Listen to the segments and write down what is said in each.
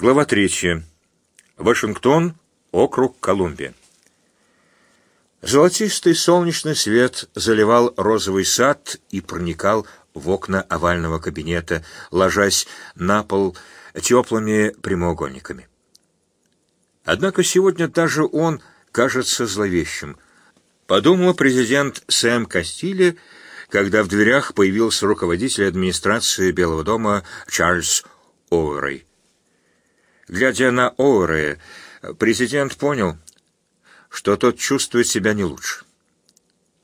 Глава 3. Вашингтон, округ Колумбия. Золотистый солнечный свет заливал розовый сад и проникал в окна овального кабинета, ложась на пол теплыми прямоугольниками. Однако сегодня даже он кажется зловещим, подумал президент Сэм Кастиле, когда в дверях появился руководитель администрации Белого дома Чарльз Оуэрей. Глядя на Оуэрея, президент понял, что тот чувствует себя не лучше.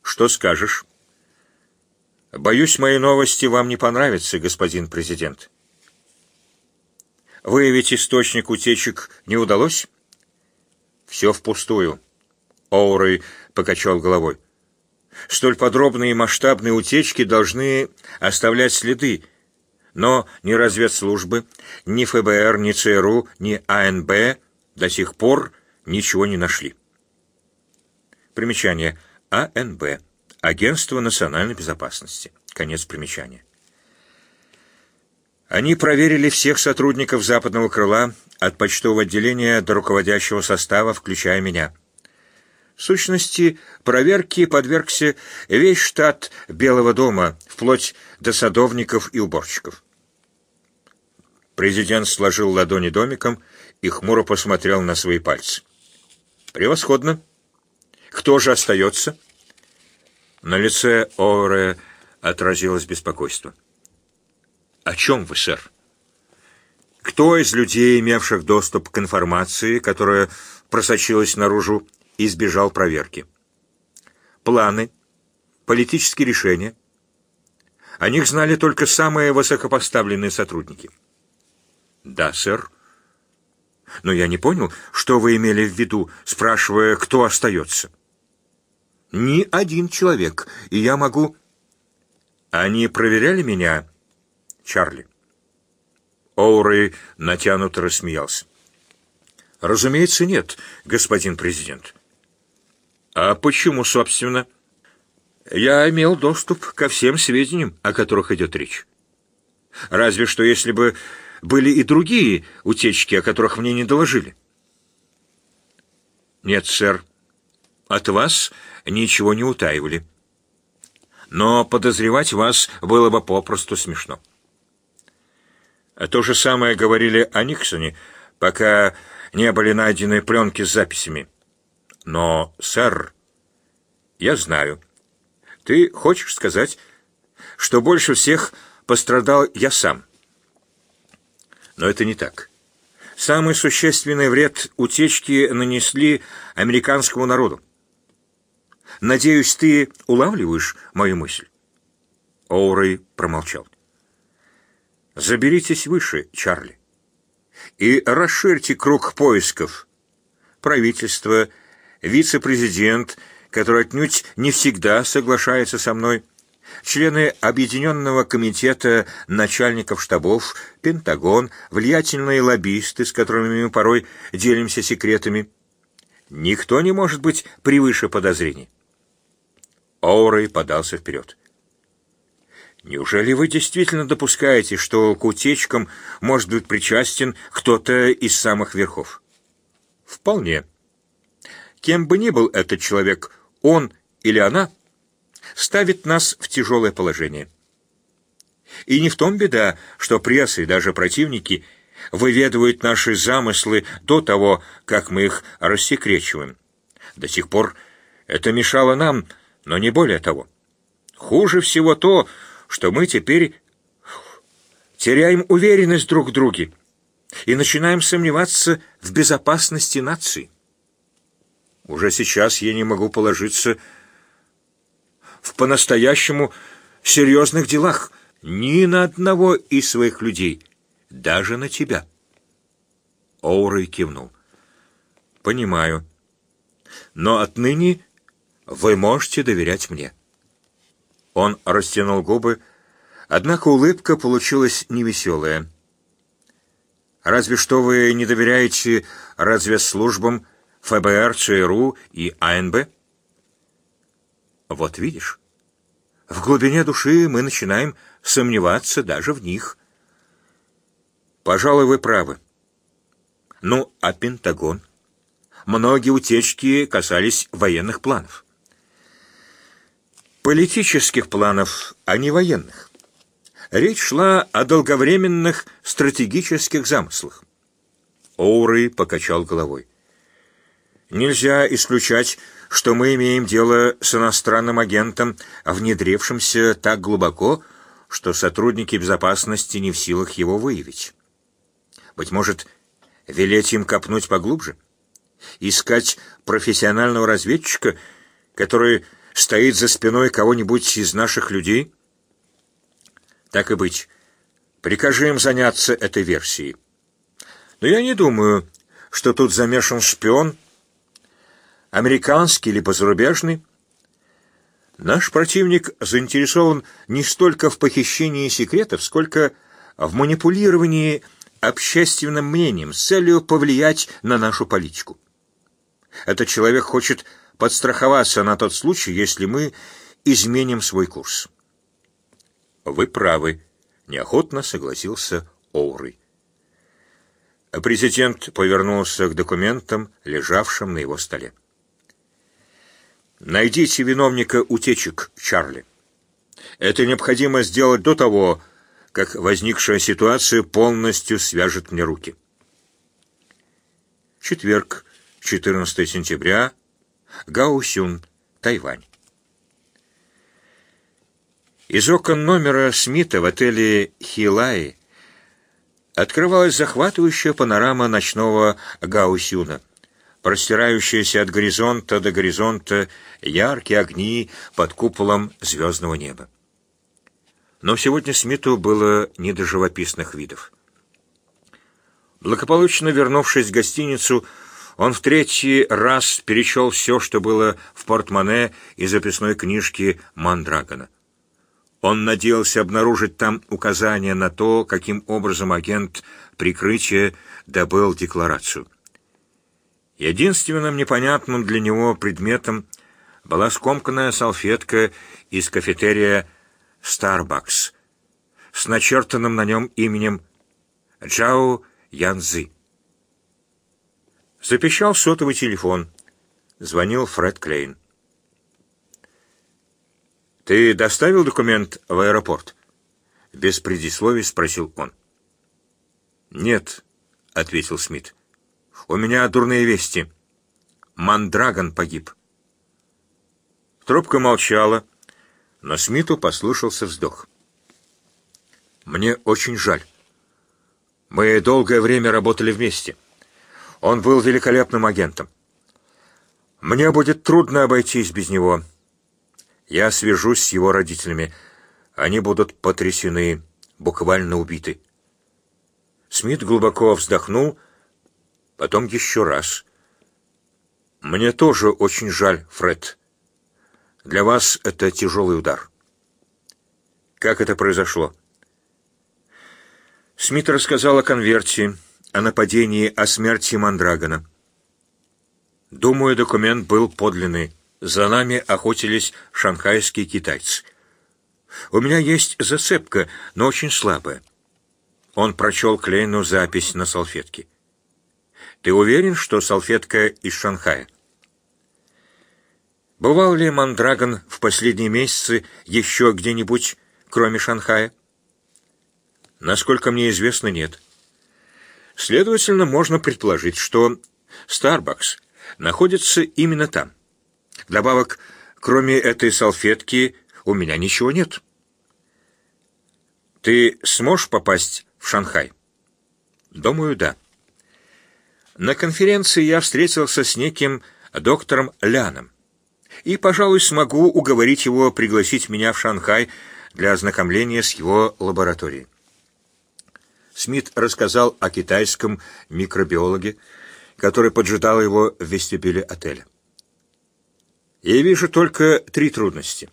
«Что скажешь?» «Боюсь, мои новости вам не понравятся, господин президент». «Выявить источник утечек не удалось?» «Все впустую», — Оурей покачал головой. «Столь подробные и масштабные утечки должны оставлять следы, но ни разведслужбы, ни ФБР, ни ЦРУ, ни АНБ до сих пор ничего не нашли. Примечание. АНБ. Агентство национальной безопасности. Конец примечания. Они проверили всех сотрудников западного крыла от почтового отделения до руководящего состава, включая меня. В сущности, проверке подвергся весь штат Белого дома, вплоть до садовников и уборщиков. Президент сложил ладони домиком и хмуро посмотрел на свои пальцы. «Превосходно. Кто же остается?» На лице Оуре отразилось беспокойство. «О чем вы, сэр?» «Кто из людей, имевших доступ к информации, которая просочилась наружу, избежал проверки. Планы, политические решения. О них знали только самые высокопоставленные сотрудники. Да, сэр. Но я не понял, что вы имели в виду, спрашивая, кто остается. Ни один человек, и я могу... Они проверяли меня, Чарли? Оурей натянуто рассмеялся. Разумеется, нет, господин президент. А почему, собственно? Я имел доступ ко всем сведениям, о которых идет речь. Разве что если бы были и другие утечки, о которых мне не доложили. Нет, сэр, от вас ничего не утаивали. Но подозревать вас было бы попросту смешно. А то же самое говорили о Никсоне, пока не были найдены пленки с записями. Но, сэр, я знаю. Ты хочешь сказать, что больше всех пострадал я сам? Но это не так. Самый существенный вред утечки нанесли американскому народу. Надеюсь, ты улавливаешь мою мысль? Оурей промолчал. Заберитесь выше, Чарли, и расширьте круг поисков. Правительство, вице-президент, который отнюдь не всегда соглашается со мной, члены Объединенного комитета начальников штабов, Пентагон, влиятельные лоббисты, с которыми мы порой делимся секретами. Никто не может быть превыше подозрений. Оурей подался вперед. Неужели вы действительно допускаете, что к утечкам может быть причастен кто-то из самых верхов? Вполне. Кем бы ни был этот человек, он или она — ставит нас в тяжелое положение. И не в том беда, что пресса и даже противники выведывают наши замыслы до того, как мы их рассекречиваем. До сих пор это мешало нам, но не более того. Хуже всего то, что мы теперь теряем уверенность друг в друге и начинаем сомневаться в безопасности нации. Уже сейчас я не могу положиться в по-настоящему серьезных делах, ни на одного из своих людей, даже на тебя. Оурой кивнул. Понимаю. Но отныне вы можете доверять мне. Он растянул губы, однако улыбка получилась невеселая. Разве что вы не доверяете разведслужбам ФБР, ЦРУ и АНБ? Вот видишь, в глубине души мы начинаем сомневаться даже в них. Пожалуй, вы правы. Ну, а Пентагон? Многие утечки касались военных планов. Политических планов, а не военных. Речь шла о долговременных стратегических замыслах. Оуры покачал головой. Нельзя исключать, что мы имеем дело с иностранным агентом, внедрившимся так глубоко, что сотрудники безопасности не в силах его выявить. Быть может, велеть им копнуть поглубже? Искать профессионального разведчика, который стоит за спиной кого-нибудь из наших людей? Так и быть. Прикажи им заняться этой версией. Но я не думаю, что тут замешан шпион, американский или зарубежный. Наш противник заинтересован не столько в похищении секретов, сколько в манипулировании общественным мнением с целью повлиять на нашу политику. Этот человек хочет подстраховаться на тот случай, если мы изменим свой курс. Вы правы, неохотно согласился Оурый. Президент повернулся к документам, лежавшим на его столе. Найдите виновника утечек, Чарли. Это необходимо сделать до того, как возникшая ситуация полностью свяжет мне руки. Четверг, 14 сентября, Гаусюн, Тайвань. Из окон номера Смита в отеле Хилай открывалась захватывающая панорама ночного Гаусюна — простирающиеся от горизонта до горизонта яркие огни под куполом звездного неба. Но сегодня Смиту было не до живописных видов. Благополучно вернувшись в гостиницу, он в третий раз перечел все, что было в портмоне и записной книжке Мандрагона. Он надеялся обнаружить там указания на то, каким образом агент прикрытия добыл декларацию. Единственным непонятным для него предметом была скомканная салфетка из кафетерия Starbucks с начертанным на нем именем Джао Янзы. Запищал сотовый телефон. Звонил Фред Клейн. «Ты доставил документ в аэропорт?» Без предисловий спросил он. «Нет», — ответил Смит. У меня дурные вести. Мандрагон погиб. Трубка молчала, но Смиту послышался вздох. Мне очень жаль. Мы долгое время работали вместе. Он был великолепным агентом. Мне будет трудно обойтись без него. Я свяжусь с его родителями. Они будут потрясены, буквально убиты. Смит глубоко вздохнул потом еще раз. Мне тоже очень жаль, Фред. Для вас это тяжелый удар. Как это произошло? Смит рассказал о конверте, о нападении, о смерти Мандрагона. Думаю, документ был подлинный. За нами охотились шанхайские китайцы. У меня есть зацепка, но очень слабая. Он прочел Клейну запись на салфетке. Ты уверен, что салфетка из Шанхая? Бывал ли Мандрагон в последние месяцы еще где-нибудь, кроме Шанхая? Насколько мне известно, нет. Следовательно, можно предположить, что Starbucks находится именно там. Добавок, кроме этой салфетки, у меня ничего нет. Ты сможешь попасть в Шанхай? Думаю, да. На конференции я встретился с неким доктором Ляном и, пожалуй, смогу уговорить его пригласить меня в Шанхай для ознакомления с его лабораторией. Смит рассказал о китайском микробиологе, который поджидал его в вестибюле отеля. Я вижу только три трудности.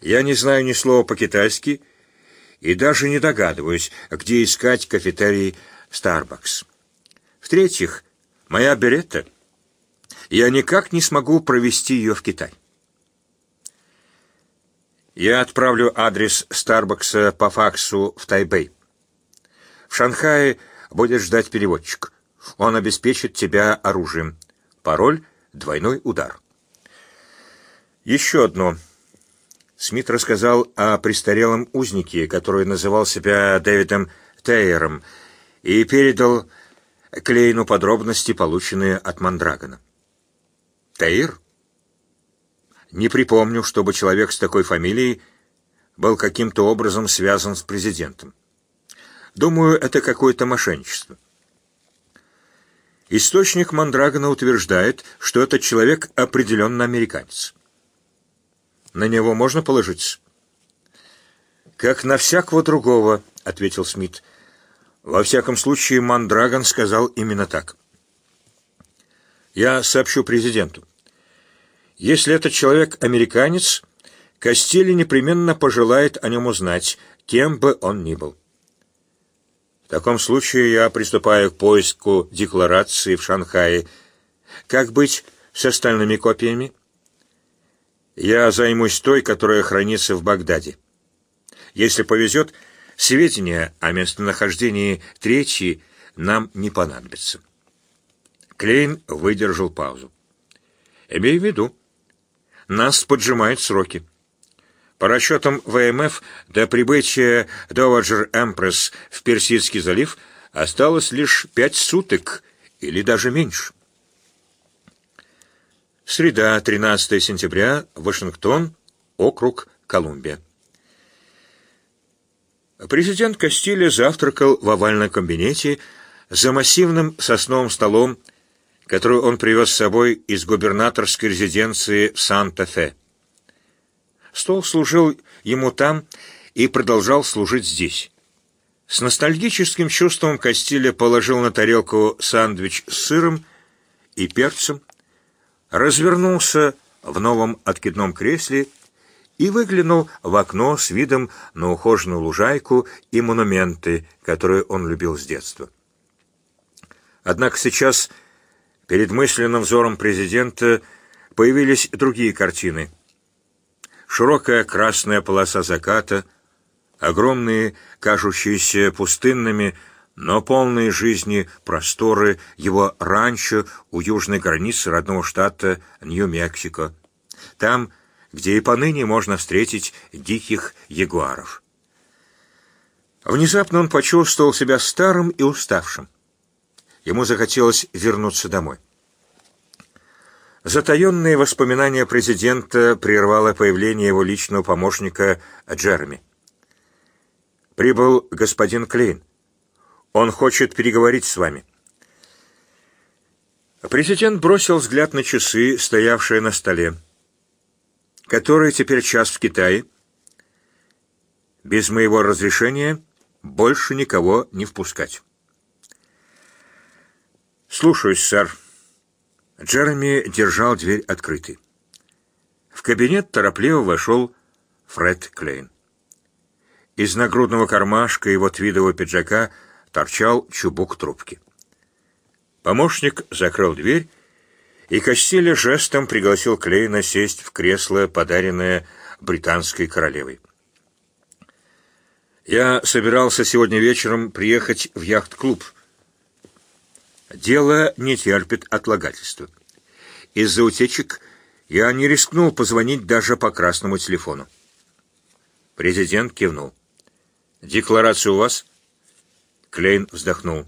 Я не знаю ни слова по-китайски и даже не догадываюсь, где искать кафетерий Starbucks. В-третьих, моя беретта. Я никак не смогу провести ее в Китай. Я отправлю адрес Старбакса по факсу в Тайбэй. В Шанхае будет ждать переводчик. Он обеспечит тебя оружием. Пароль — двойной удар. Еще одно. Смит рассказал о престарелом узнике, который называл себя Дэвидом Тейером, и передал Клейну подробности, полученные от Мандрагона. Тейр? Не припомню, чтобы человек с такой фамилией был каким-то образом связан с президентом. Думаю, это какое-то мошенничество. Источник Мандрагона утверждает, что этот человек определенно американец. На него можно положиться? «Как на всякого другого», — ответил Смит. «Во всяком случае, Мандрагон сказал именно так». «Я сообщу президенту. Если этот человек американец, Костели непременно пожелает о нем узнать, кем бы он ни был. В таком случае я приступаю к поиску декларации в Шанхае. Как быть с остальными копиями?» Я займусь той, которая хранится в Багдаде. Если повезет, сведения о местонахождении третьей нам не понадобятся. Клейн выдержал паузу. Имей в виду, нас поджимают сроки. По расчетам ВМФ, до прибытия Доваджер Эмпресс в Персидский залив осталось лишь пять суток или даже меньше. Среда, 13 сентября, Вашингтон, округ Колумбия. Президент Кастиля завтракал в овальном кабинете за массивным сосновым столом, который он привез с собой из губернаторской резиденции Санта-Фе. Стол служил ему там и продолжал служить здесь. С ностальгическим чувством Кастиля положил на тарелку сандвич с сыром и перцем, развернулся в новом откидном кресле и выглянул в окно с видом на ухоженную лужайку и монументы, которые он любил с детства. Однако сейчас перед мысленным взором президента появились другие картины. Широкая красная полоса заката, огромные, кажущиеся пустынными, но полные жизни просторы его ранчо у южной границы родного штата Нью-Мексико, там, где и поныне можно встретить диких ягуаров. Внезапно он почувствовал себя старым и уставшим. Ему захотелось вернуться домой. Затаенные воспоминания президента прервало появление его личного помощника Джереми. Прибыл господин Клейн. Он хочет переговорить с вами». Президент бросил взгляд на часы, стоявшие на столе. «Который теперь час в Китае?» «Без моего разрешения больше никого не впускать». «Слушаюсь, сэр». Джереми держал дверь открытой. В кабинет торопливо вошел Фред Клейн. Из нагрудного кармашка его твидового пиджака – торчал чубук трубки. Помощник закрыл дверь, и Костеля жестом пригласил Клейна сесть в кресло, подаренное британской королевой. «Я собирался сегодня вечером приехать в яхт-клуб. Дело не терпит отлагательства. Из-за утечек я не рискнул позвонить даже по красному телефону». Президент кивнул. «Декларация у вас?» Клейн вздохнул.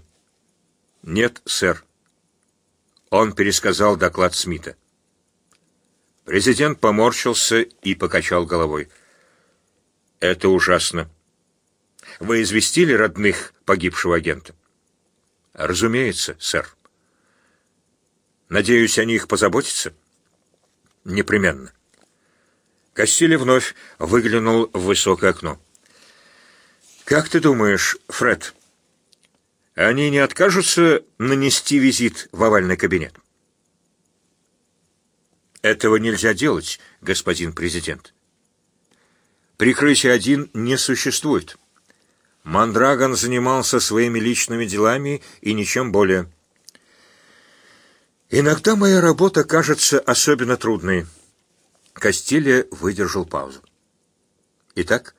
«Нет, сэр». Он пересказал доклад Смита. Президент поморщился и покачал головой. «Это ужасно. Вы известили родных погибшего агента?» «Разумеется, сэр». «Надеюсь, о них позаботятся?» «Непременно». Кассили вновь выглянул в высокое окно. «Как ты думаешь, Фред?» Они не откажутся нанести визит в овальный кабинет? Этого нельзя делать, господин президент. Прикрытия один не существует. Мандрагон занимался своими личными делами и ничем более. Иногда моя работа кажется особенно трудной. Кастилья выдержал паузу. Итак,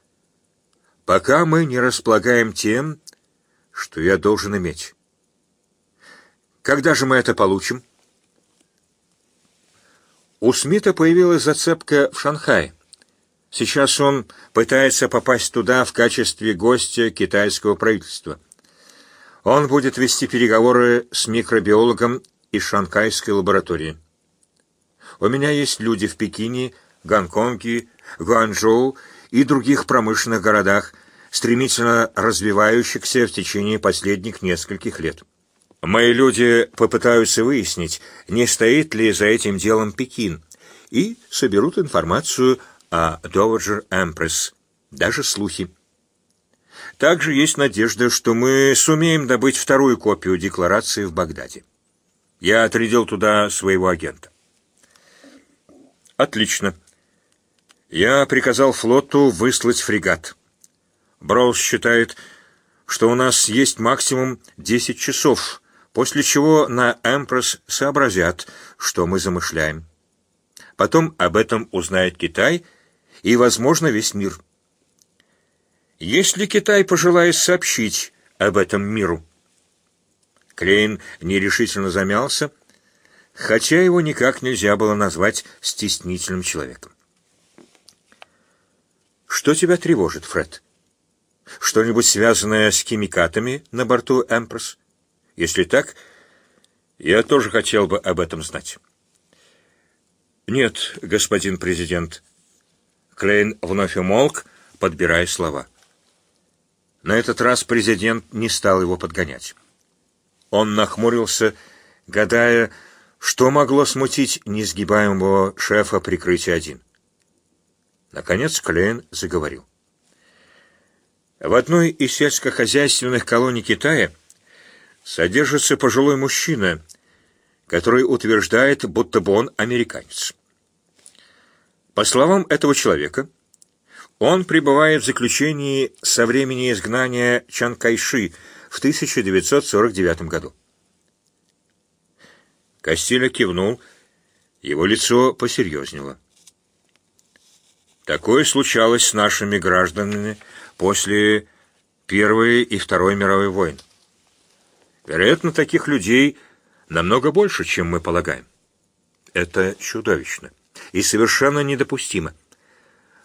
пока мы не располагаем тем, что я должен иметь. Когда же мы это получим? У Смита появилась зацепка в Шанхае. Сейчас он пытается попасть туда в качестве гостя китайского правительства. Он будет вести переговоры с микробиологом из шанхайской лаборатории. У меня есть люди в Пекине, Гонконге, Гуанчжоу и других промышленных городах, стремительно развивающихся в течение последних нескольких лет. Мои люди попытаются выяснить, не стоит ли за этим делом Пекин, и соберут информацию о Dowager Empress, даже слухи. Также есть надежда, что мы сумеем добыть вторую копию декларации в Багдаде. Я отрядил туда своего агента. Отлично. Я приказал флоту выслать фрегат. Броуз считает, что у нас есть максимум 10 часов, после чего на Эмпресс сообразят, что мы замышляем. Потом об этом узнает Китай и, возможно, весь мир. Если Китай пожелает сообщить об этом миру? Клейн нерешительно замялся, хотя его никак нельзя было назвать стеснительным человеком. «Что тебя тревожит, Фред? Что-нибудь связанное с химикатами на борту «Эмпресс»? Если так, я тоже хотел бы об этом знать». «Нет, господин президент». Клейн вновь умолк, подбирая слова. На этот раз президент не стал его подгонять. Он нахмурился, гадая, что могло смутить несгибаемого шефа прикрытия один. Наконец Клейн заговорил. В одной из сельскохозяйственных колоний Китая содержится пожилой мужчина, который утверждает, будто бы он американец. По словам этого человека, он пребывает в заключении со времени изгнания Чан Кайши в 1949 году. Костиля кивнул, его лицо посерьезнело. Такое случалось с нашими гражданами после Первой и Второй мировой войн. Вероятно, таких людей намного больше, чем мы полагаем. Это чудовищно и совершенно недопустимо.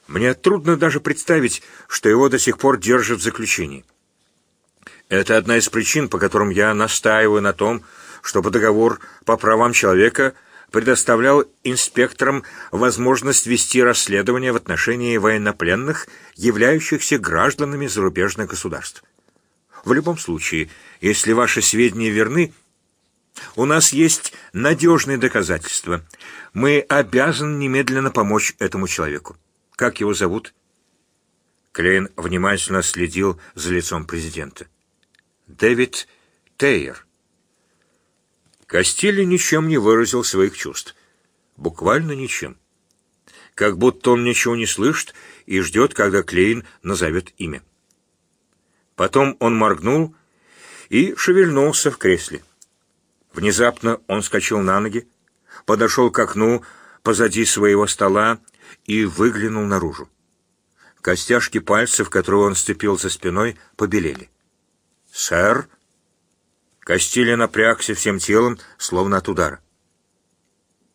Мне трудно даже представить, что его до сих пор держат в заключении. Это одна из причин, по которым я настаиваю на том, чтобы договор по правам человека предоставлял инспекторам возможность вести расследование в отношении военнопленных, являющихся гражданами зарубежных государств. В любом случае, если ваши сведения верны, у нас есть надежные доказательства. Мы обязаны немедленно помочь этому человеку. Как его зовут? Клейн внимательно следил за лицом президента. Дэвид Тейер. Костели ничем не выразил своих чувств. Буквально ничем. Как будто он ничего не слышит и ждет, когда Клейн назовет имя. Потом он моргнул и шевельнулся в кресле. Внезапно он скочил на ноги, подошел к окну позади своего стола и выглянул наружу. Костяшки пальцев, которые он сцепил за спиной, побелели. «Сэр?» Костиля напрягся всем телом, словно от удара.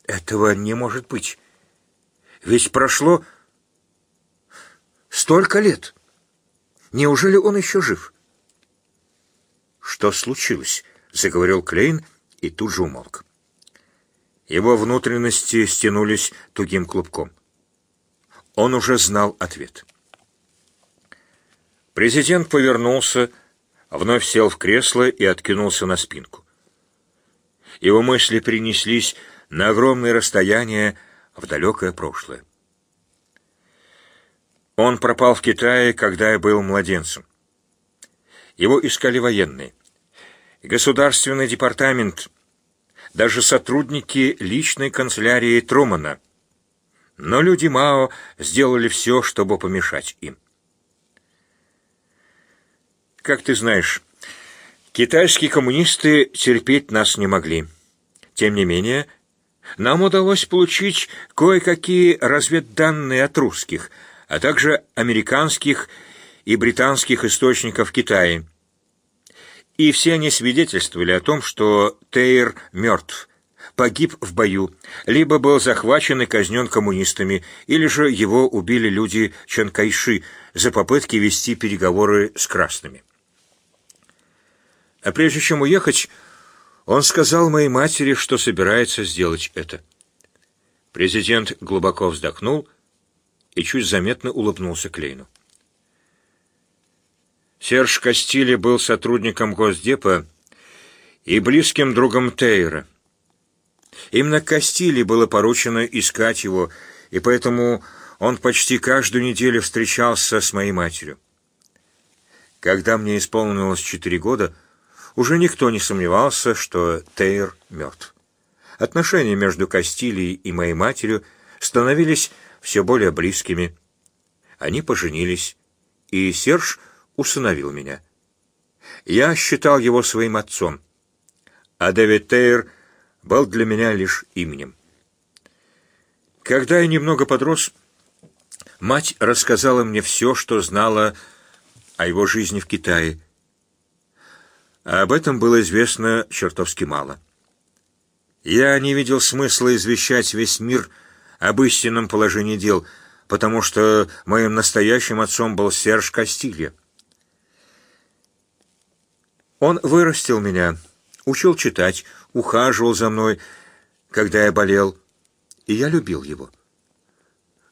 «Этого не может быть. Ведь прошло столько лет. Неужели он еще жив?» «Что случилось?» — заговорил Клейн и тут же умолк. Его внутренности стянулись тугим клубком. Он уже знал ответ. Президент повернулся, вновь сел в кресло и откинулся на спинку. Его мысли принеслись на огромное расстояние в далекое прошлое. Он пропал в Китае, когда я был младенцем. Его искали военные. Государственный департамент, даже сотрудники личной канцелярии Трумана. Но люди Мао сделали все, чтобы помешать им. Как ты знаешь, китайские коммунисты терпеть нас не могли. Тем не менее, нам удалось получить кое-какие разведданные от русских, а также американских и британских источников Китая. И все они свидетельствовали о том, что Тейр мертв, погиб в бою, либо был захвачен и казнен коммунистами, или же его убили люди Чанкайши за попытки вести переговоры с красными. А прежде чем уехать, он сказал моей матери, что собирается сделать это. Президент глубоко вздохнул и чуть заметно улыбнулся Клейну. Серж Кастили был сотрудником Госдепа и близким другом Тейра. Именно Кастили было поручено искать его, и поэтому он почти каждую неделю встречался с моей матерью. Когда мне исполнилось четыре года, уже никто не сомневался, что Тейр мертв. Отношения между Кастилией и моей матерью становились все более близкими. Они поженились, и Серж усыновил меня. Я считал его своим отцом, а Дэвид Тейр был для меня лишь именем. Когда я немного подрос, мать рассказала мне все, что знала о его жизни в Китае. А об этом было известно чертовски мало. Я не видел смысла извещать весь мир об истинном положении дел, потому что моим настоящим отцом был Серж Кастилья. Он вырастил меня, учил читать, ухаживал за мной, когда я болел, и я любил его.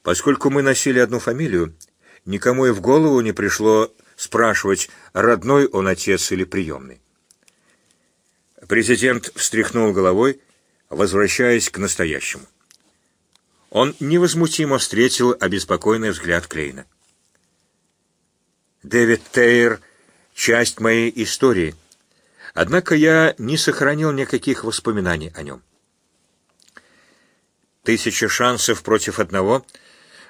Поскольку мы носили одну фамилию, никому и в голову не пришло спрашивать, родной он отец или приемный. Президент встряхнул головой, возвращаясь к настоящему. Он невозмутимо встретил обеспокоенный взгляд Клейна. Дэвид Тейр — часть моей истории, однако я не сохранил никаких воспоминаний о нем. Тысяча шансов против одного,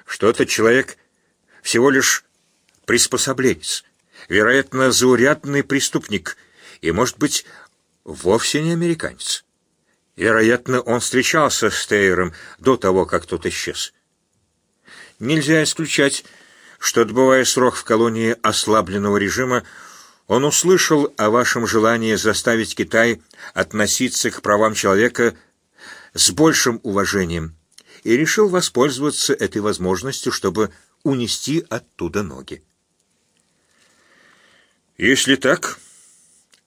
что этот человек всего лишь приспособленец, вероятно, заурядный преступник и, может быть, вовсе не американец. Вероятно, он встречался с Тейером до того, как тот исчез. Нельзя исключать, что, отбывая срок в колонии ослабленного режима, он услышал о вашем желании заставить Китай относиться к правам человека с большим уважением и решил воспользоваться этой возможностью, чтобы унести оттуда ноги. Если так,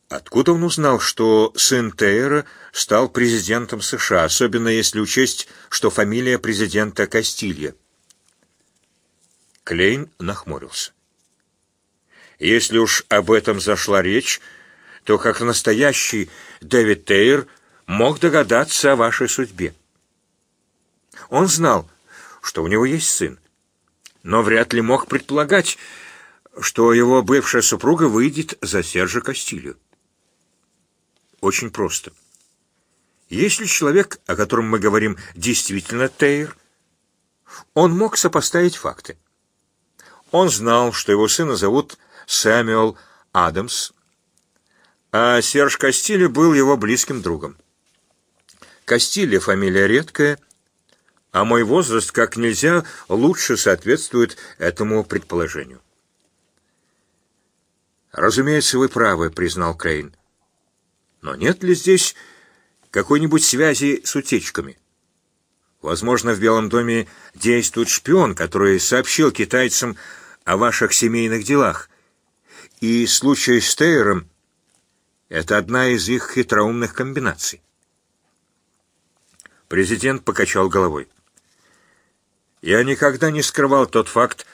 откуда он узнал, что сын Тейра стал президентом США, особенно если учесть, что фамилия президента Кастилья? Клейн нахмурился. Если уж об этом зашла речь, то как настоящий Дэвид Тейр мог догадаться о вашей судьбе. Он знал, что у него есть сын, но вряд ли мог предполагать, что его бывшая супруга выйдет за Сержа Кастилью. Очень просто. Если человек, о котором мы говорим, действительно Тейр, он мог сопоставить факты. Он знал, что его сына зовут Сэмюэл Адамс, а Серж Кастилли был его близким другом. Кастилли фамилия редкая, а мой возраст как нельзя лучше соответствует этому предположению. «Разумеется, вы правы», — признал Крейн. «Но нет ли здесь какой-нибудь связи с утечками?» Возможно, в Белом доме действует шпион, который сообщил китайцам о ваших семейных делах, и случай с Тейером — это одна из их хитроумных комбинаций. Президент покачал головой. Я никогда не скрывал тот факт,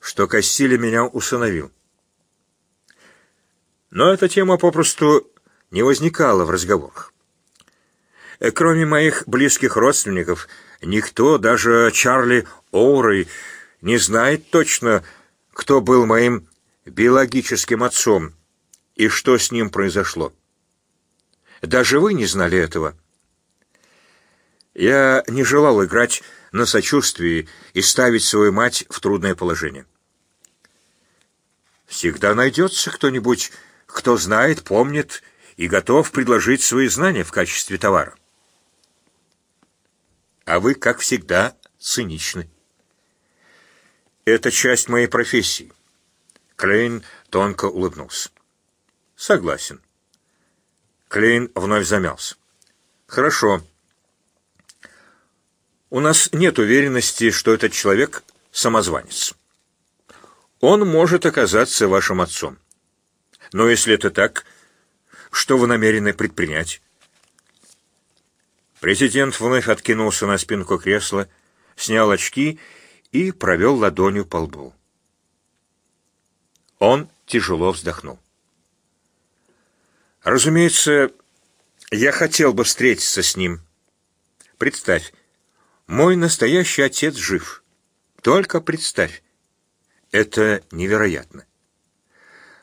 что Кастили меня усыновил. Но эта тема попросту не возникала в разговорах. Кроме моих близких родственников, никто, даже Чарли Оурой, не знает точно, кто был моим биологическим отцом и что с ним произошло. Даже вы не знали этого. Я не желал играть на сочувствии и ставить свою мать в трудное положение. Всегда найдется кто-нибудь, кто знает, помнит и готов предложить свои знания в качестве товара. А вы, как всегда, циничны. Это часть моей профессии. Клейн тонко улыбнулся. Согласен. Клейн вновь замялся. Хорошо. У нас нет уверенности, что этот человек самозванец. Он может оказаться вашим отцом. Но если это так, что вы намерены предпринять? Президент вновь откинулся на спинку кресла, снял очки и провел ладонью по лбу. Он тяжело вздохнул. Разумеется, я хотел бы встретиться с ним. Представь, мой настоящий отец жив. Только представь. Это невероятно.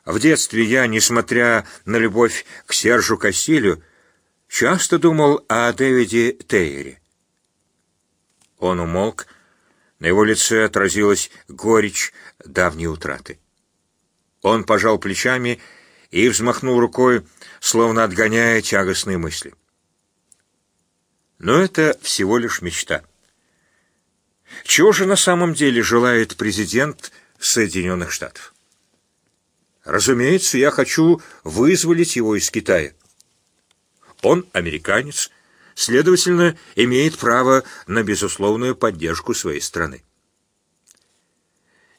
В детстве я, несмотря на любовь к Сержу Кассилю, часто думал о Дэвиде Тейере. Он умолк, на его лице отразилась горечь давней утраты. Он пожал плечами и взмахнул рукой, словно отгоняя тягостные мысли. Но это всего лишь мечта. Чего же на самом деле желает президент Соединенных Штатов? Разумеется, я хочу вызволить его из Китая. Он американец, следовательно, имеет право на безусловную поддержку своей страны.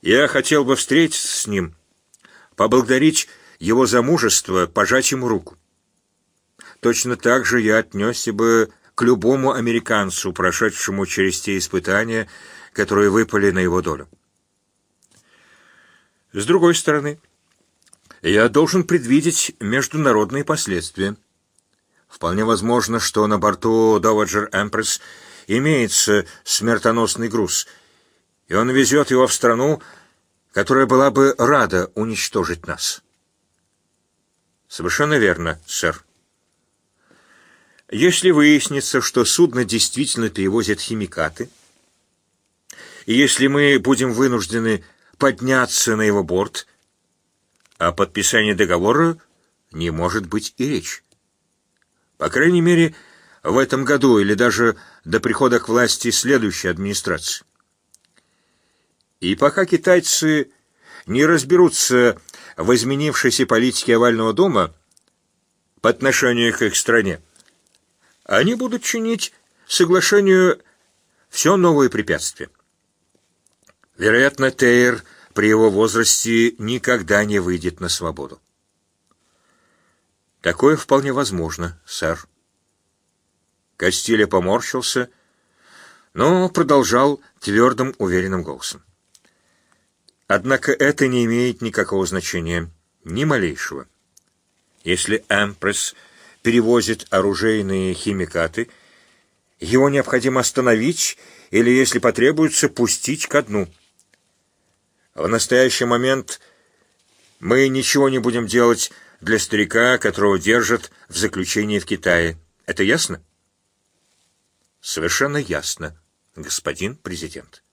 Я хотел бы встретиться с ним, поблагодарить его за мужество, пожать ему руку. Точно так же я отнесся бы к любому американцу, прошедшему через те испытания, которые выпали на его долю. С другой стороны, я должен предвидеть международные последствия. Вполне возможно, что на борту Dowager Empress имеется смертоносный груз, и он везет его в страну, которая была бы рада уничтожить нас. Совершенно верно, сэр. Если выяснится, что судно действительно перевозит химикаты, и если мы будем вынуждены подняться на его борт, о подписании договора не может быть и речь. По крайней мере, в этом году или даже до прихода к власти следующей администрации. И пока китайцы не разберутся в изменившейся политике овального дома по отношению к их стране, они будут чинить соглашению все новые препятствия. Вероятно, Тейр при его возрасте никогда не выйдет на свободу. Такое вполне возможно, сэр. Костиля поморщился, но продолжал твердым, уверенным голосом. Однако это не имеет никакого значения, ни малейшего. Если Эмпресс перевозит оружейные химикаты, его необходимо остановить или, если потребуется, пустить ко дну. В настоящий момент мы ничего не будем делать для старика, которого держат в заключении в Китае. Это ясно? Совершенно ясно, господин президент.